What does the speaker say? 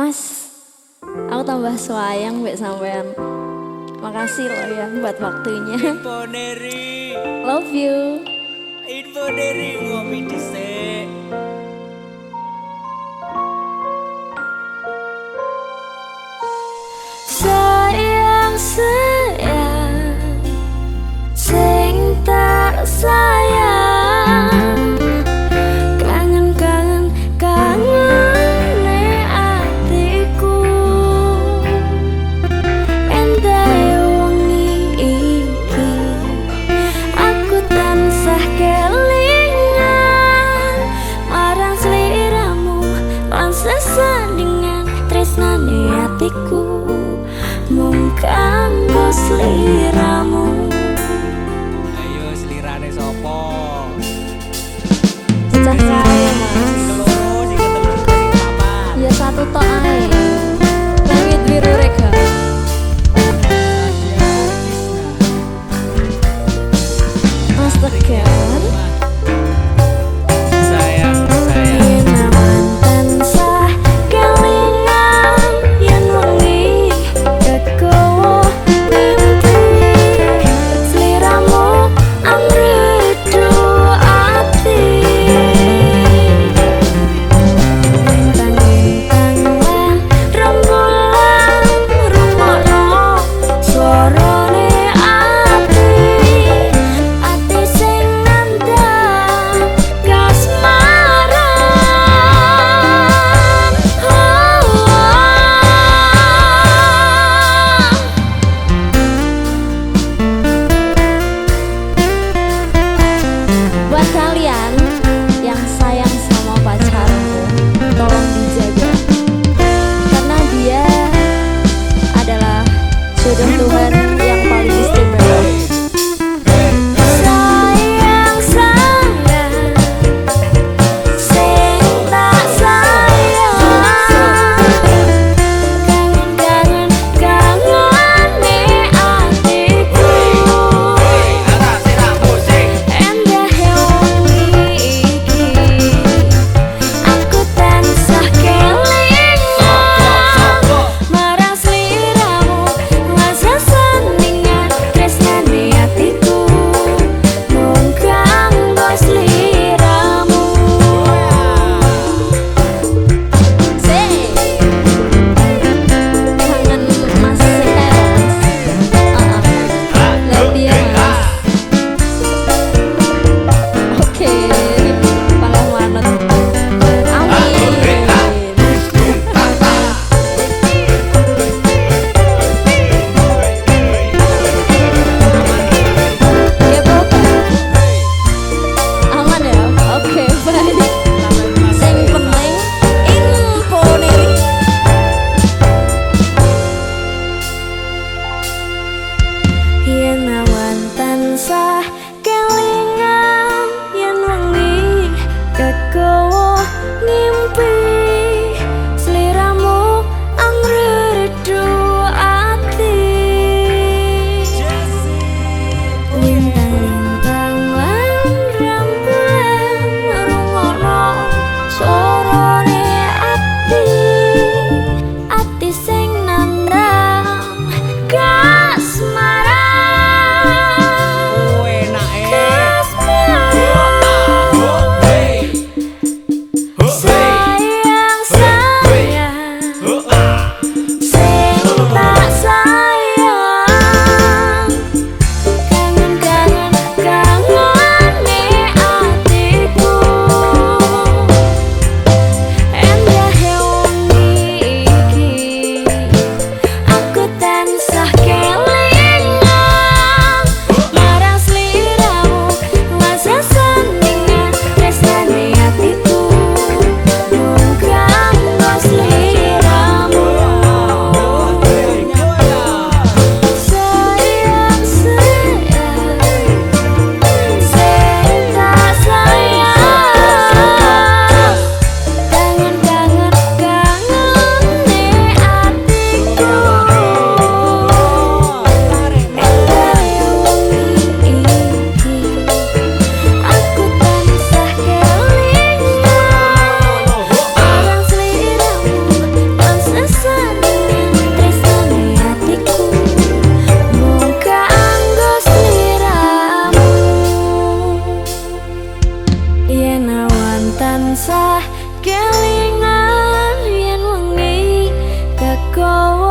Mas, aku tambah sayang mbak sampean. Makasih loh ya buat waktunya. Love you. Info dari ngopi dhisik. Sayang sayang Sing tak sayang dançar. 够